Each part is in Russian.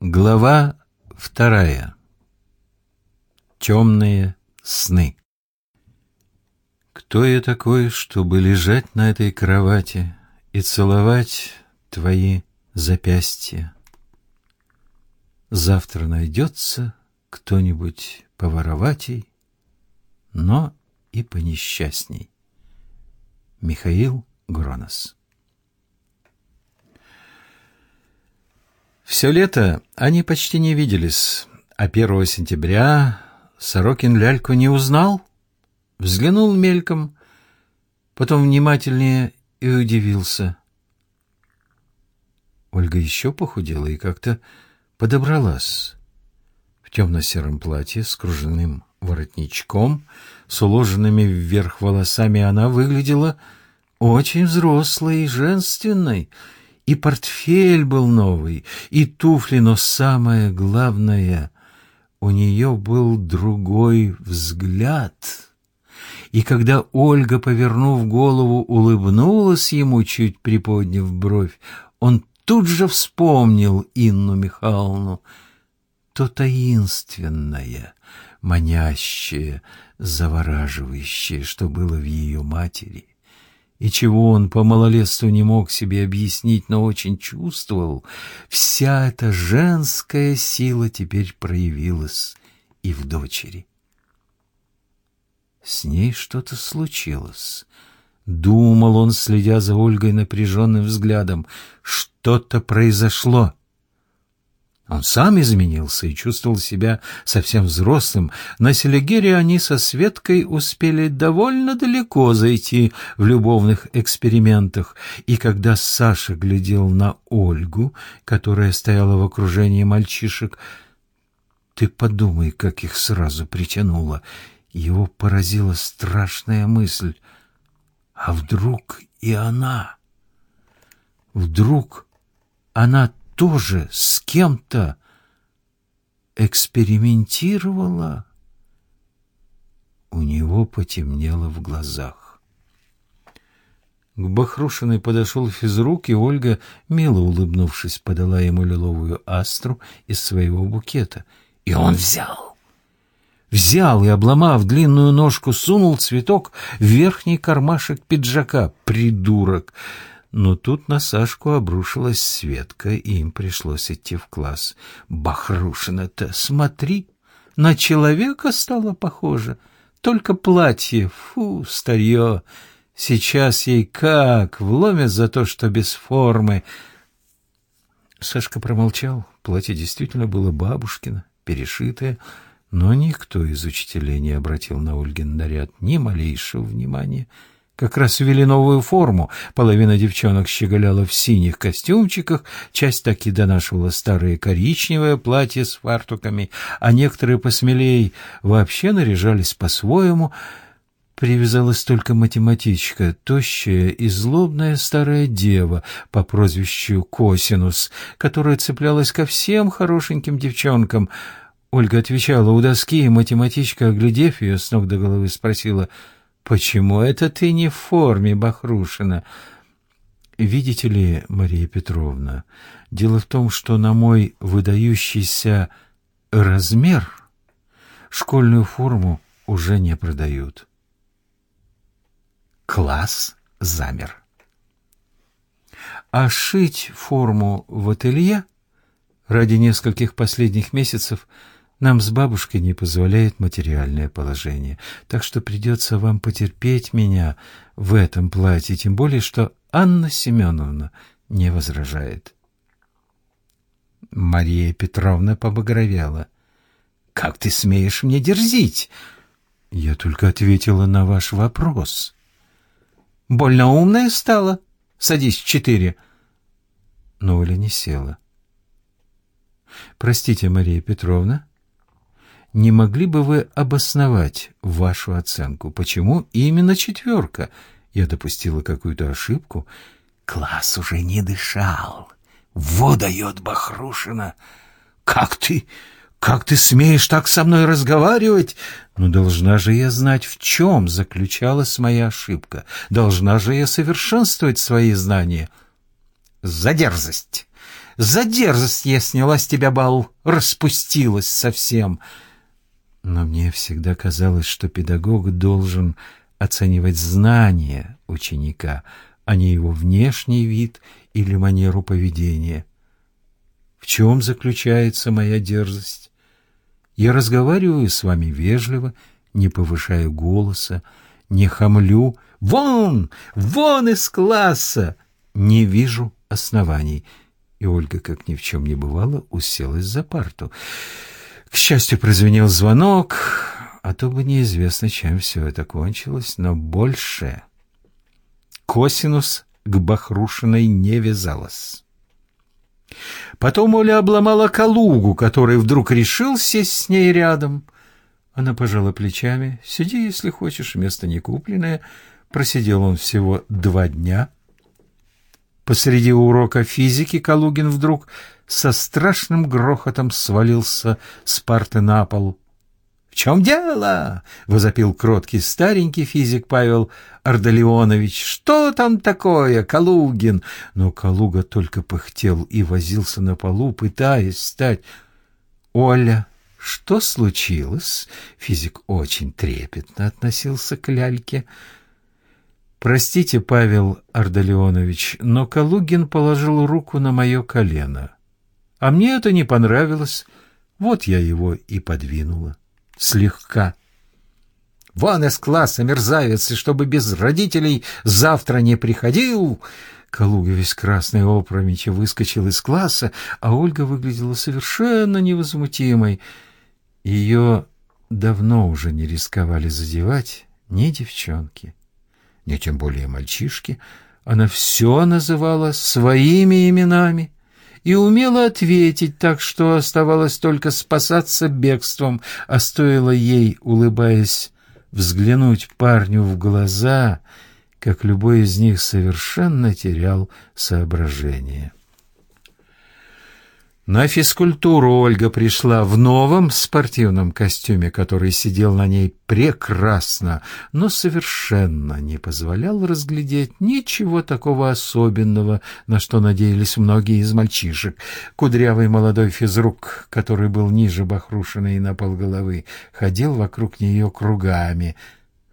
Глава вторая. Темные сны. Кто я такой, чтобы лежать на этой кровати и целовать твои запястья? Завтра найдется кто-нибудь повороватей, но и понесчастней. Михаил Гронос Все лето они почти не виделись, а 1 сентября Сорокин ляльку не узнал, взглянул мельком, потом внимательнее и удивился. Ольга еще похудела и как-то подобралась. В темно-сером платье с кружевным воротничком, с уложенными вверх волосами она выглядела очень взрослой и женственной, и портфель был новый, и туфли, но самое главное, у нее был другой взгляд. И когда Ольга, повернув голову, улыбнулась ему, чуть приподняв бровь, он тут же вспомнил Инну Михайловну. То таинственное, манящее, завораживающее, что было в ее матери — и чего он по малолетству не мог себе объяснить, но очень чувствовал, вся эта женская сила теперь проявилась и в дочери. С ней что-то случилось. Думал он, следя за Ольгой напряженным взглядом. Что-то произошло. Он сам изменился и чувствовал себя совсем взрослым. На Селигере они со Светкой успели довольно далеко зайти в любовных экспериментах, и когда Саша глядел на Ольгу, которая стояла в окружении мальчишек, ты подумай, как их сразу притянуло. Его поразила страшная мысль. А вдруг и она? Вдруг она тоже с кем-то экспериментировала? У него потемнело в глазах. К Бахрушиной подошел физрук, и Ольга, мило улыбнувшись, подала ему лиловую астру из своего букета. И он взял. Взял и, обломав длинную ножку, сунул цветок в верхний кармашек пиджака. Придурок! Но тут на Сашку обрушилась Светка, и им пришлось идти в класс. Бахрушина-то, смотри, на человека стало похоже. Только платье, фу, старье. Сейчас ей как вломят за то, что без формы. Сашка промолчал. Платье действительно было бабушкино, перешитое, но никто из учителей не обратил на Ольгин наряд ни малейшего внимания. Как раз ввели новую форму. Половина девчонок щеголяла в синих костюмчиках, часть таки донашивала старые коричневые платья с фартуками, а некоторые посмелей вообще наряжались по-своему. Привязалась только математичка, тощая и злобная старая дева по прозвищу Косинус, которая цеплялась ко всем хорошеньким девчонкам. Ольга отвечала у доски, и математичка, оглядев ее с ног до головы, спросила — «Почему это ты не в форме, Бахрушина?» «Видите ли, Мария Петровна, дело в том, что на мой выдающийся размер школьную форму уже не продают». Класс замер. А шить форму в ателье ради нескольких последних месяцев – нам с бабушкой не позволяет материальное положение, так что придется вам потерпеть меня в этом платье, тем более, что Анна Семеновна не возражает. Мария Петровна побагровела. «Как ты смеешь мне дерзить?» «Я только ответила на ваш вопрос». «Больно умная стала? Садись четыре». Но Оля не села. «Простите, Мария Петровна, не могли бы вы обосновать вашу оценку? Почему именно четверка? Я допустила какую-то ошибку. Класс уже не дышал. Во дает Бахрушина. Как ты... «Как ты смеешь так со мной разговаривать?» «Ну, должна же я знать, в чем заключалась моя ошибка. Должна же я совершенствовать свои знания». «За дерзость! За дерзость я сняла с тебя бал, распустилась совсем. Но мне всегда казалось, что педагог должен оценивать знания ученика, а не его внешний вид или манеру поведения. В чем заключается моя дерзость? Я разговариваю с вами вежливо, не повышая голоса, не хамлю. «Вон! Вон из класса!» Не вижу оснований. И Ольга, как ни в чем не бывало, уселась за парту. К счастью, прозвенел звонок, а то бы неизвестно, чем все это кончилось, но больше косинус к Бахрушиной не вязалось. Потом Оля обломала Калугу, который вдруг решил сесть с ней рядом. Она пожала плечами. «Сиди, если хочешь, место не купленное». Просидел он всего два дня. Посреди урока физики Калугин вдруг со страшным грохотом свалился с парты на пол чем дело?» — возопил кроткий старенький физик Павел Ардалионович. «Что там такое, Калугин?» Но Калуга только пыхтел и возился на полу, пытаясь встать. «Оля, что случилось?» Физик очень трепетно относился к ляльке. «Простите, Павел Ардалионович, но Калугин положил руку на мое колено. А мне это не понравилось, вот я его и подвинула» слегка. «Вон из класса, мерзавец, и чтобы без родителей завтра не приходил!» Калуга весь красный опрометью выскочил из класса, а Ольга выглядела совершенно невозмутимой. Ее давно уже не рисковали задевать ни девчонки, ни тем более мальчишки. Она все называла своими именами и умела ответить, так что оставалось только спасаться бегством, а стоило ей, улыбаясь, взглянуть парню в глаза, как любой из них совершенно терял соображение. На физкультуру Ольга пришла в новом спортивном костюме, который сидел на ней прекрасно, но совершенно не позволял разглядеть ничего такого особенного, на что надеялись многие из мальчишек. Кудрявый молодой физрук, который был ниже Бахрушиной на полголовы, ходил вокруг нее кругами.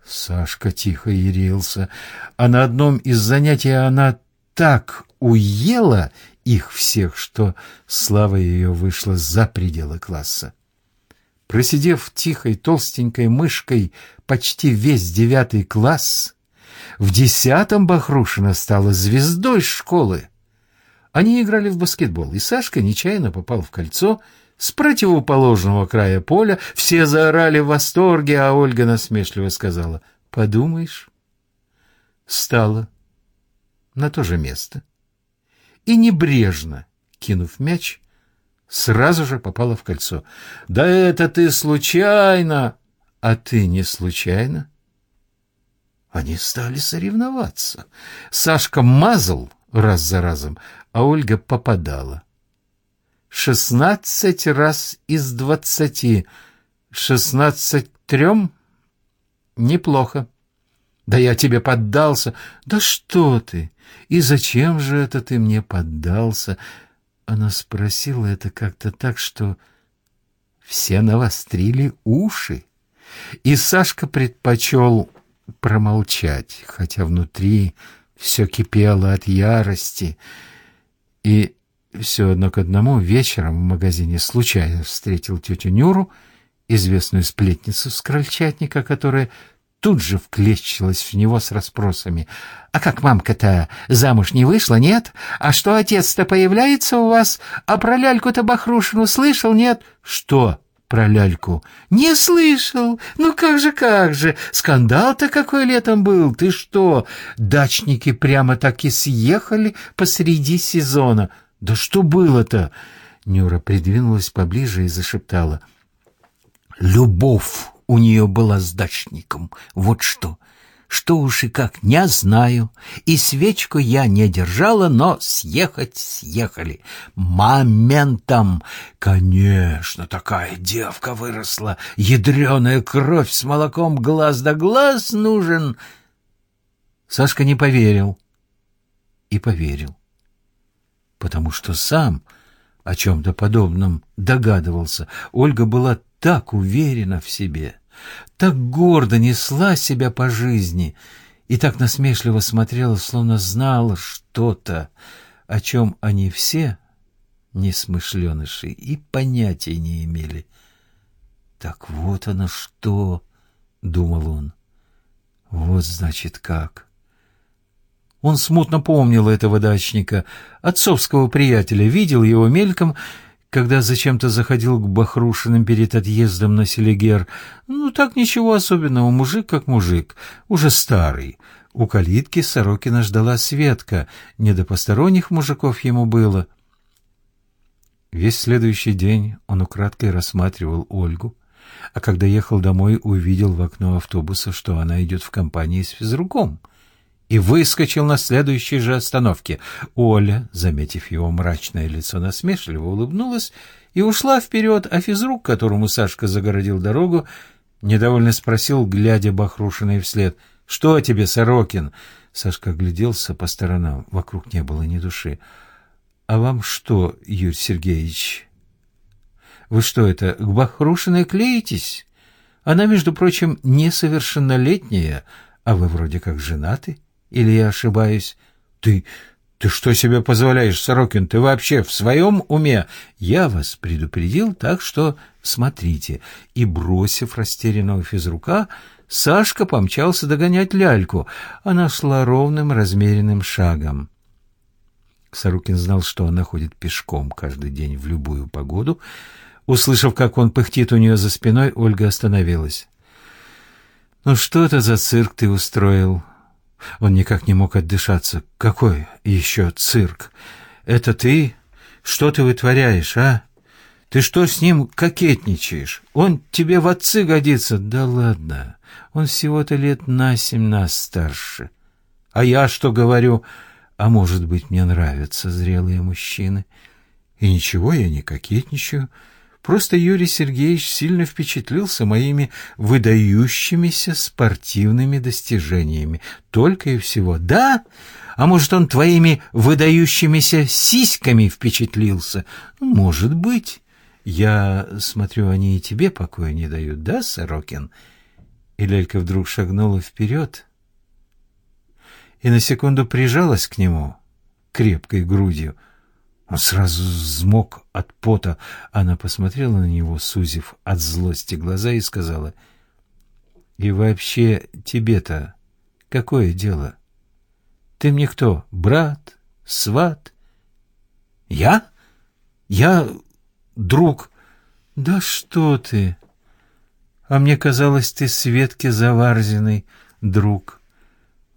Сашка тихо ярился, а на одном из занятий она так уела их всех, что слава ее вышла за пределы класса. Просидев тихой толстенькой мышкой почти весь девятый класс, в десятом Бахрушина стала звездой школы. Они играли в баскетбол, и Сашка нечаянно попал в кольцо с противоположного края поля. Все заорали в восторге, а Ольга насмешливо сказала «Подумаешь». Стала на то же место и небрежно, кинув мяч, сразу же попала в кольцо. «Да это ты случайно!» «А ты не случайно?» Они стали соревноваться. Сашка мазал раз за разом, а Ольга попадала. Шестнадцать раз из двадцати. Шестнадцать трем? Неплохо. Да я тебе поддался. Да что ты? И зачем же это ты мне поддался? Она спросила это как-то так, что все навострили уши. И Сашка предпочел промолчать, хотя внутри все кипело от ярости. И все одно к одному вечером в магазине случайно встретил тетю Нюру, известную сплетницу с крольчатника, которая тут же вклещилась в него с расспросами. «А как мамка-то замуж не вышла, нет? А что отец-то появляется у вас? А про ляльку-то Бахрушину слышал, нет?» «Что?» про ляльку. «Не слышал! Ну как же, как же! Скандал-то какой летом был! Ты что? Дачники прямо так и съехали посреди сезона! Да что было-то?» Нюра придвинулась поближе и зашептала. «Любовь!» У нее была с дачником. Вот что. Что уж и как, не знаю. И свечку я не держала, но съехать съехали. Моментом. Конечно, такая девка выросла. Ядреная кровь с молоком глаз да глаз нужен. Сашка не поверил. И поверил. Потому что сам о чем-то подобном догадывался. Ольга была так уверена в себе, так гордо несла себя по жизни и так насмешливо смотрела, словно знала что-то, о чем они все, несмышленыши, и понятия не имели. «Так вот оно что!» — думал он. «Вот, значит, как!» Он смутно помнил этого дачника, отцовского приятеля, видел его мельком, когда зачем-то заходил к Бахрушиным перед отъездом на Селигер. Ну, так ничего особенного, мужик как мужик, уже старый. У калитки Сорокина ждала Светка, не до посторонних мужиков ему было. Весь следующий день он украдкой рассматривал Ольгу, а когда ехал домой, увидел в окно автобуса, что она идет в компании с физруком — и выскочил на следующей же остановке. Оля, заметив его мрачное лицо, насмешливо улыбнулась и ушла вперед, а физрук, которому Сашка загородил дорогу, недовольно спросил, глядя Бахрушиной вслед, «Что тебе, Сорокин?» Сашка огляделся по сторонам, вокруг не было ни души. «А вам что, Юрий Сергеевич? Вы что это, к Бахрушиной клеитесь? Она, между прочим, несовершеннолетняя, а вы вроде как женаты». Или я ошибаюсь? Ты... Ты что себе позволяешь, Сорокин? Ты вообще в своем уме? Я вас предупредил, так что смотрите. И, бросив растерянного физрука, Сашка помчался догонять ляльку. Она шла ровным, размеренным шагом. Сорокин знал, что она ходит пешком каждый день в любую погоду. Услышав, как он пыхтит у нее за спиной, Ольга остановилась. «Ну что это за цирк ты устроил?» Он никак не мог отдышаться. «Какой еще цирк? Это ты? Что ты вытворяешь, а? Ты что с ним кокетничаешь? Он тебе в отцы годится?» «Да ладно, он всего-то лет на нас старше. А я что говорю? А может быть, мне нравятся зрелые мужчины? И ничего, я не кокетничаю». Просто Юрий Сергеевич сильно впечатлился моими выдающимися спортивными достижениями. Только и всего. Да? А может, он твоими выдающимися сиськами впечатлился? Может быть. Я смотрю, они и тебе покоя не дают, да, Сорокин? И Лелька вдруг шагнула вперед и на секунду прижалась к нему крепкой грудью. Он сразу взмок от пота. Она посмотрела на него, сузив от злости глаза, и сказала, «И вообще тебе-то какое дело? Ты мне кто, брат, сват?» «Я? Я друг?» «Да что ты! А мне казалось, ты Светке Заварзиной друг.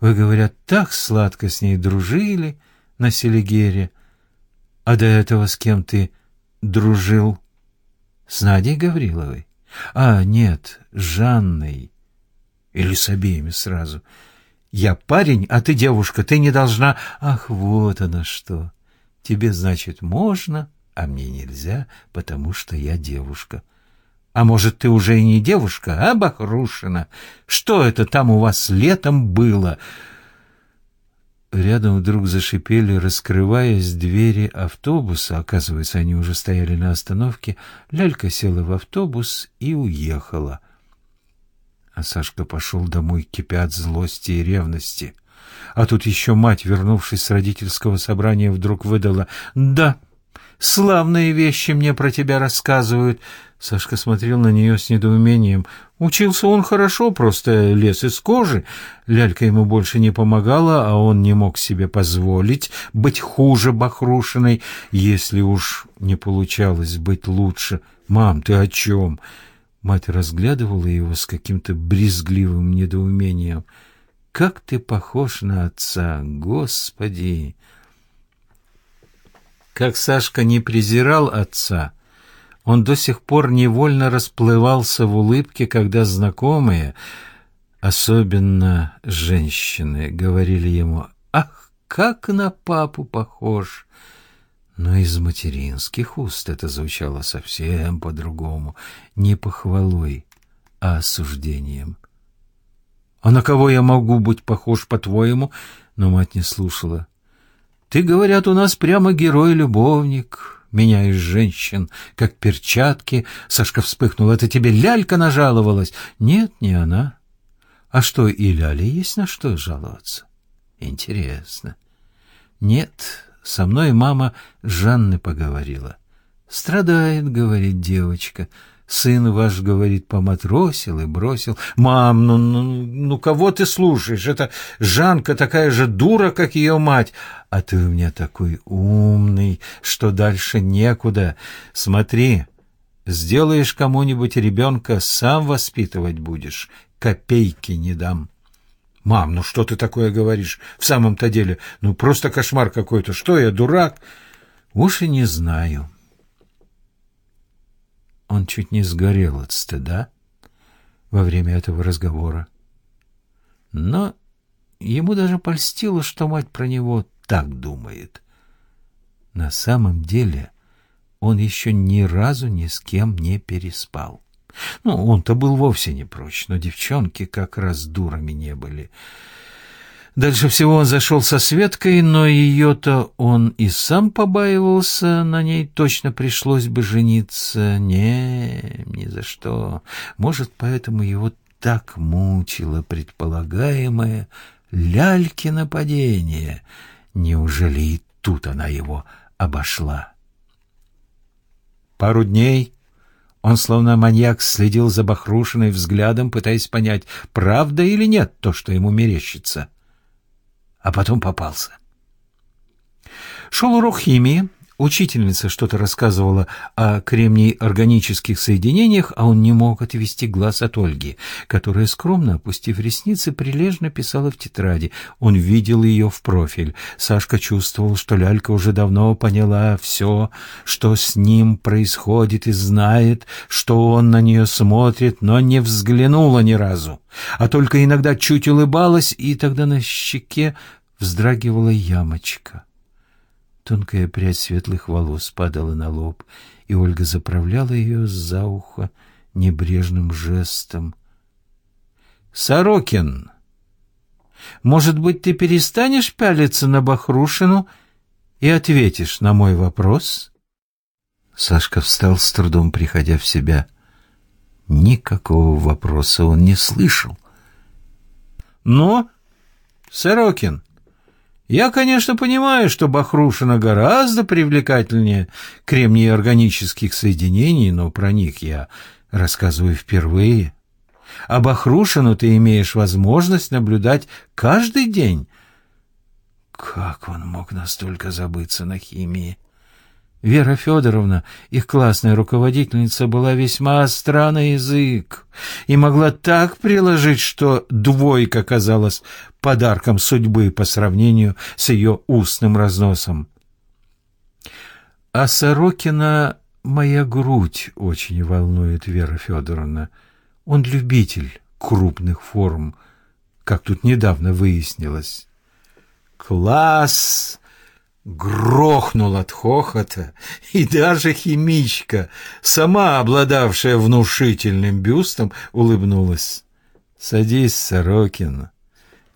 Вы, говорят, так сладко с ней дружили на Селигере». А до этого с кем ты дружил? С Надей Гавриловой? А, нет, с Жанной. Или с обеими сразу. Я парень, а ты девушка, ты не должна... Ах, вот она что. Тебе, значит, можно, а мне нельзя, потому что я девушка. А может, ты уже и не девушка, а, Бахрушина? Что это там у вас летом было?» Рядом вдруг зашипели, раскрываясь двери автобуса. Оказывается, они уже стояли на остановке. Лялька села в автобус и уехала. А Сашка пошел домой, кипя от злости и ревности. А тут еще мать, вернувшись с родительского собрания, вдруг выдала «Да, славные вещи мне про тебя рассказывают». Сашка смотрел на нее с недоумением. Учился он хорошо, просто лез из кожи. Лялька ему больше не помогала, а он не мог себе позволить быть хуже Бахрушиной, если уж не получалось быть лучше. «Мам, ты о чем?» Мать разглядывала его с каким-то брезгливым недоумением. «Как ты похож на отца, Господи!» Как Сашка не презирал отца, он до сих пор невольно расплывался в улыбке, когда знакомые, особенно женщины, говорили ему «Ах, как на папу похож!» Но из материнских уст это звучало совсем по-другому, не похвалой, а осуждением. «А на кого я могу быть похож, по-твоему?» Но мать не слушала. «Ты, говорят, у нас прямо герой-любовник». Меняешь женщин, как перчатки. Сашка вспыхнул. Это тебе лялька нажаловалась? Нет, не она. А что, и ляли есть на что жаловаться? Интересно. Нет, со мной мама Жанны поговорила. Страдает, говорит девочка. Сын ваш, говорит, поматросил и бросил. Мам, ну, ну, ну кого ты слушаешь? Это Жанка такая же дура, как ее мать. А ты у меня такой умный, что дальше некуда. Смотри, сделаешь кому-нибудь ребенка, сам воспитывать будешь. Копейки не дам. Мам, ну что ты такое говоришь? В самом-то деле, ну просто кошмар какой-то. Что я, дурак? Уж и не знаю. Он чуть не сгорел от стыда во время этого разговора. Но ему даже польстило, что мать про него так думает. На самом деле он еще ни разу ни с кем не переспал. Ну, он-то был вовсе не прочь, но девчонки как раз дурами не были. Дальше всего он зашел со Светкой, но ее-то он и сам побаивался, на ней точно пришлось бы жениться. Не, ни за что. Может, поэтому его так мучило предполагаемое ляльки нападение. Неужели и тут она его обошла? Пару дней он, словно маньяк, следил за Бахрушиной взглядом, пытаясь понять, правда или нет то, что ему мерещится а потом попался. Шел урок химии, учительница что-то рассказывала о кремний органических соединениях, а он не мог отвести глаз от Ольги, которая, скромно опустив ресницы, прилежно писала в тетради. Он видел ее в профиль. Сашка чувствовал, что лялька уже давно поняла все, что с ним происходит, и знает, что он на нее смотрит, но не взглянула ни разу, а только иногда чуть улыбалась, и тогда на щеке вздрагивала ямочка. Тонкая прядь светлых волос падала на лоб, и Ольга заправляла ее за ухо небрежным жестом. «Сорокин, может быть, ты перестанешь пялиться на Бахрушину и ответишь на мой вопрос?» Сашка встал с трудом, приходя в себя. Никакого вопроса он не слышал. «Но, Сорокин, я, конечно, понимаю, что Бахрушина гораздо привлекательнее кремний органических соединений, но про них я рассказываю впервые. А Бахрушину ты имеешь возможность наблюдать каждый день. Как он мог настолько забыться на химии? Вера Федоровна, их классная руководительница, была весьма остра язык и могла так приложить, что двойка казалась подарком судьбы по сравнению с ее устным разносом. А Сорокина моя грудь очень волнует, Вера Федоровна. Он любитель крупных форм, как тут недавно выяснилось. «Класс!» грохнул от хохота, и даже химичка, сама обладавшая внушительным бюстом, улыбнулась. «Садись, Сорокин.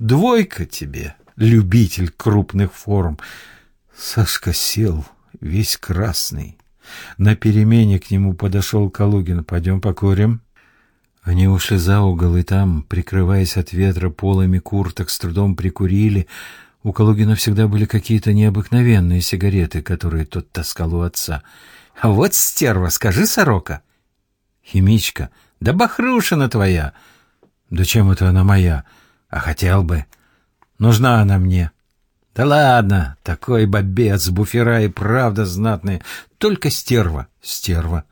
Двойка тебе, любитель крупных форм». Сашка сел, весь красный. На перемене к нему подошел Калугин. «Пойдем покурим». Они ушли за угол, и там, прикрываясь от ветра полами курток, с трудом прикурили — у Калугина всегда были какие-то необыкновенные сигареты, которые тот таскал у отца. А вот стерва, скажи, сорока. Химичка, да бахрушина твоя. Да чем это она моя? А хотел бы. Нужна она мне. Да ладно, такой бобец, буфера и правда знатные. Только стерва, стерва.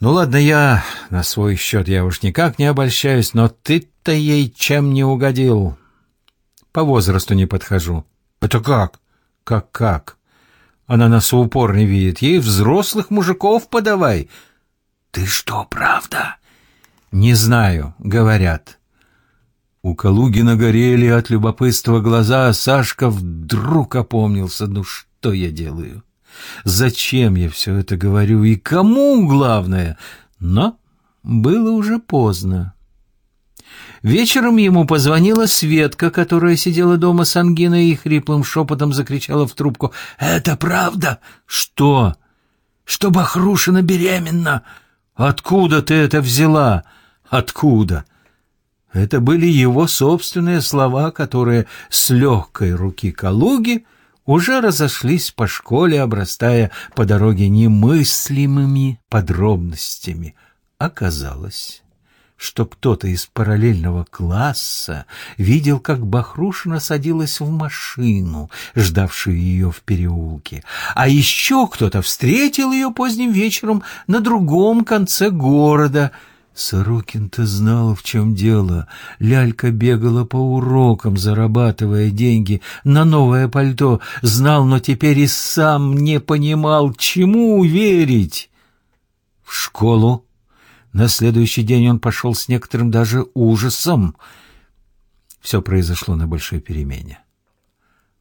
Ну ладно, я на свой счет я уж никак не обольщаюсь, но ты-то ей чем не угодил. По возрасту не подхожу. Это как? Как-как? Она нас в упор не видит. Ей взрослых мужиков подавай. Ты что, правда? Не знаю, говорят. У Калугина горели от любопытства глаза, а Сашка вдруг опомнился. Ну что я делаю? Зачем я все это говорю? И кому главное? Но было уже поздно. Вечером ему позвонила Светка, которая сидела дома с ангиной и хриплым шепотом закричала в трубку. «Это правда?» «Что?» что Бахрушина беременна. Откуда ты это взяла? Откуда? Это были его собственные слова, которые с легкой руки Калуги уже разошлись по школе, обрастая по дороге немыслимыми подробностями. Оказалось, что кто-то из параллельного класса видел, как Бахрушина садилась в машину, ждавшую ее в переулке, а еще кто-то встретил ее поздним вечером на другом конце города — Сорокин-то знал, в чем дело. Лялька бегала по урокам, зарабатывая деньги на новое пальто. Знал, но теперь и сам не понимал, чему верить. В школу на следующий день он пошел с некоторым даже ужасом. Все произошло на большой перемене.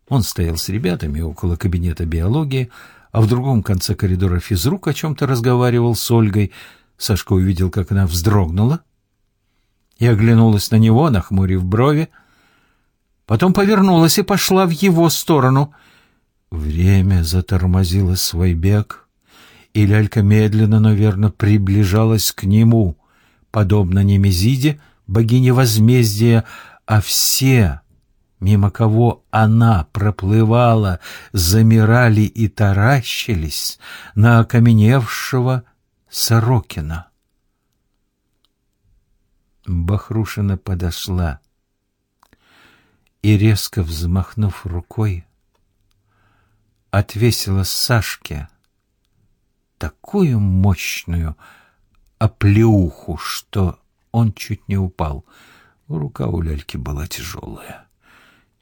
Он стоял с ребятами около кабинета биологии, а в другом конце коридора физрук о чем-то разговаривал с Ольгой. Сашка увидел, как она вздрогнула и оглянулась на него, нахмурив брови. Потом повернулась и пошла в его сторону. Время затормозило свой бег — и лялька медленно, но верно приближалась к нему, подобно Немезиде, богине возмездия, а все, мимо кого она проплывала, замирали и таращились на окаменевшего Сорокина. Бахрушина подошла и, резко взмахнув рукой, отвесила Сашке такую мощную оплеуху, что он чуть не упал. Рука у ляльки была тяжелая.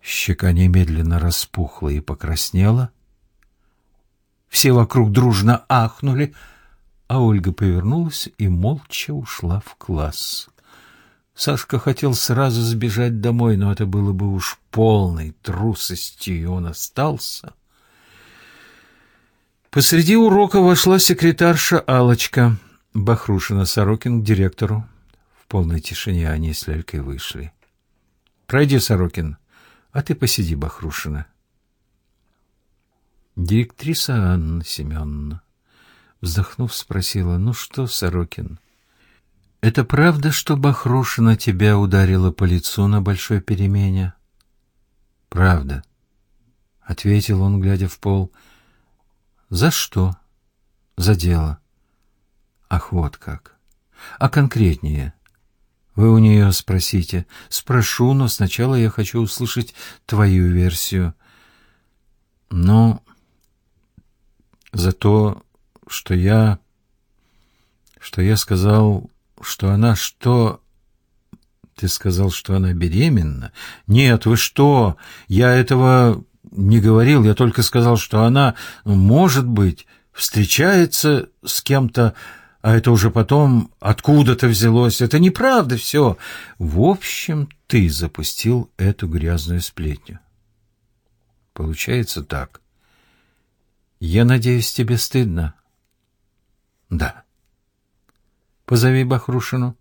Щека немедленно распухла и покраснела. Все вокруг дружно ахнули, а Ольга повернулась и молча ушла в класс. Сашка хотел сразу сбежать домой, но это было бы уж полной трусостью, и он остался — Посреди урока вошла секретарша алочка Бахрушина Сорокин к директору. В полной тишине они с Лялькой вышли. «Пройди, Сорокин, а ты посиди, Бахрушина». Директриса Анна Семеновна, вздохнув, спросила, «Ну что, Сорокин, это правда, что Бахрушина тебя ударила по лицу на большой перемене?» «Правда», — ответил он, глядя в пол, — за что? За дело. Ах, вот как. А конкретнее? Вы у нее спросите. Спрошу, но сначала я хочу услышать твою версию. Ну, за то, что я... Что я сказал, что она что... Ты сказал, что она беременна? Нет, вы что? Я этого не говорил, я только сказал, что она, может быть, встречается с кем-то, а это уже потом откуда-то взялось. Это неправда все. В общем, ты запустил эту грязную сплетню. Получается так. Я надеюсь, тебе стыдно? Да. Позови Бахрушину.